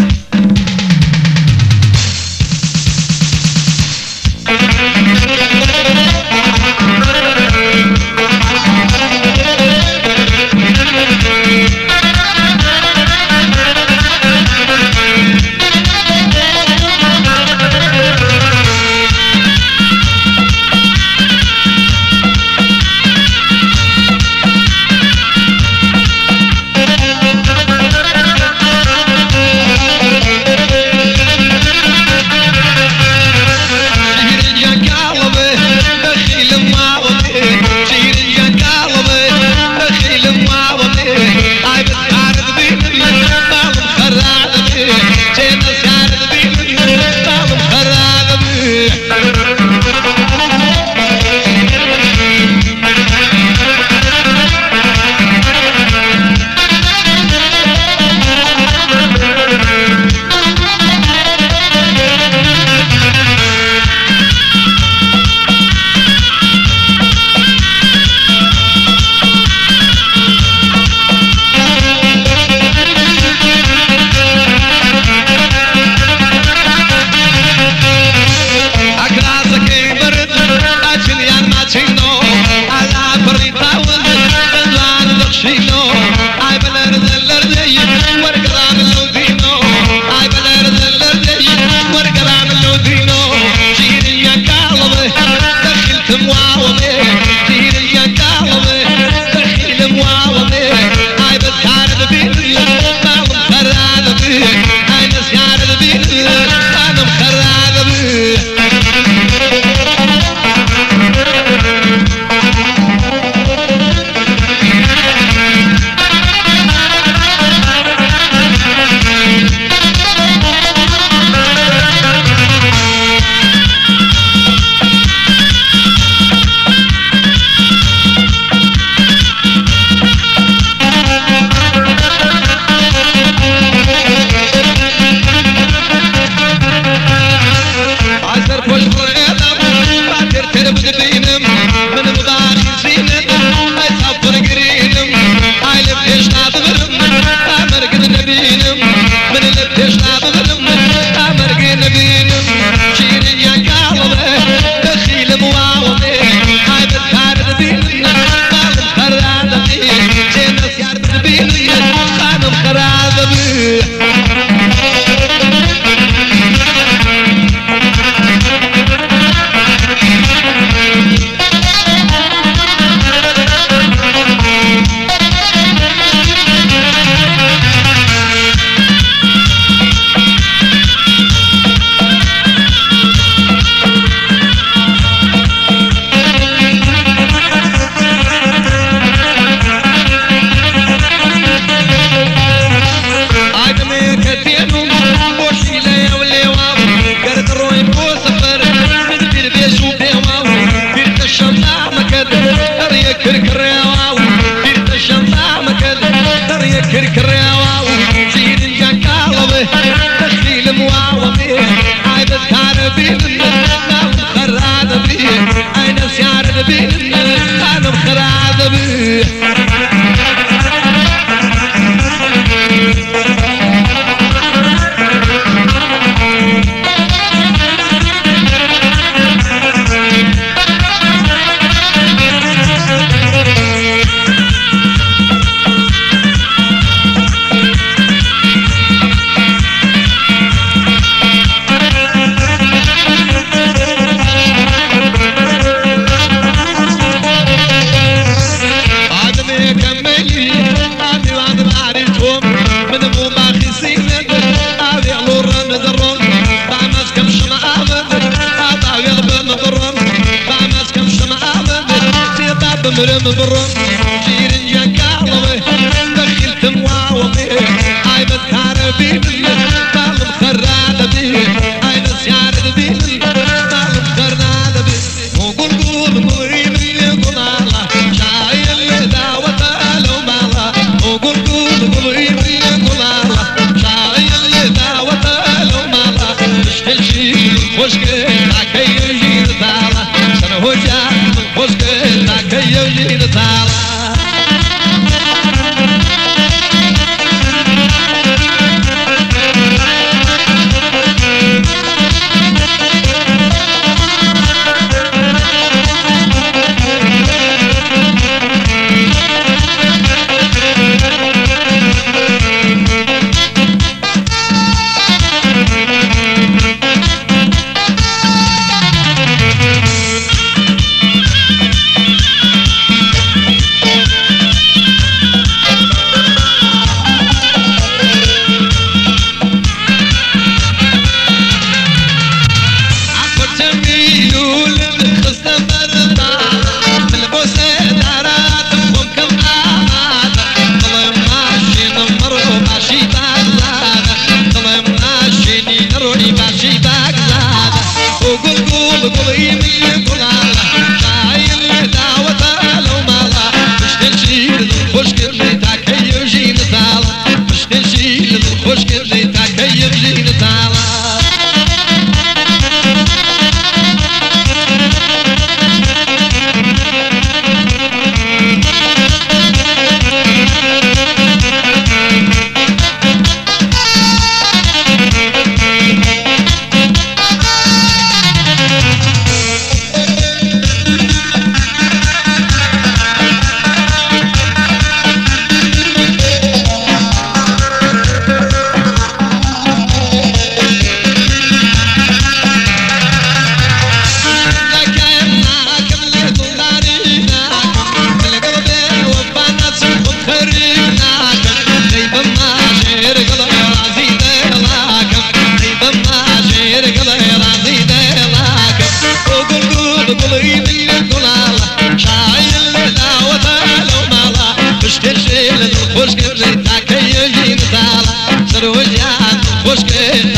you رم رم برم جيري يا كعلوي دخلت مواومي عيبت عربي olhar, busquei